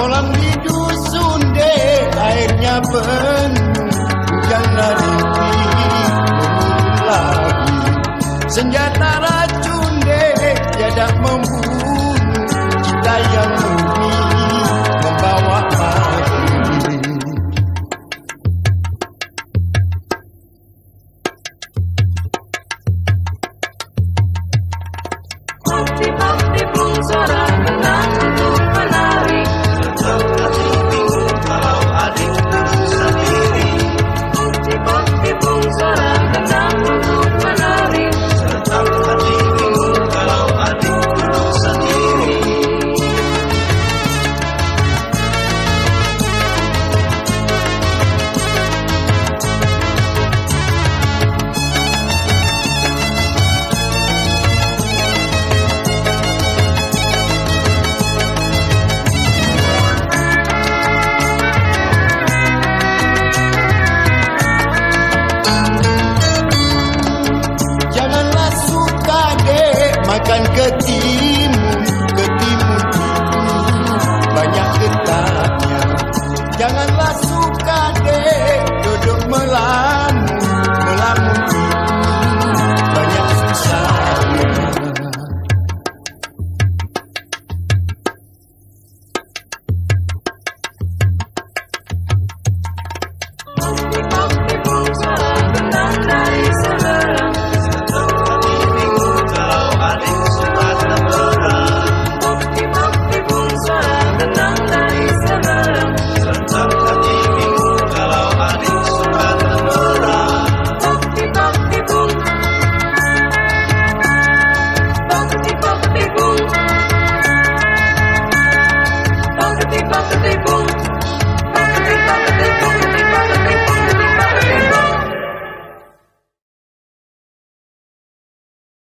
kolam di dusun dek airnya penuh.